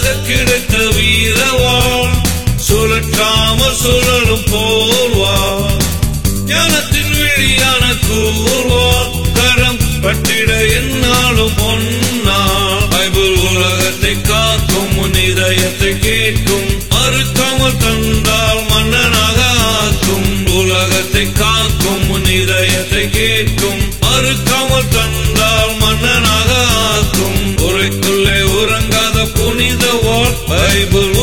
கிடைத்த வீரவாள் சுழற்றாமல் சுழலும் போர்வாள் ஞானத்தின் விழியான கூர்வாள் கரம் பட்டிட என்னாலும் பொன்னாள் பைபிள் உலகத்தை காக்கும் உன் இதயத்தை கேட்கும் மறுக்காமல் தந்தால் what Bible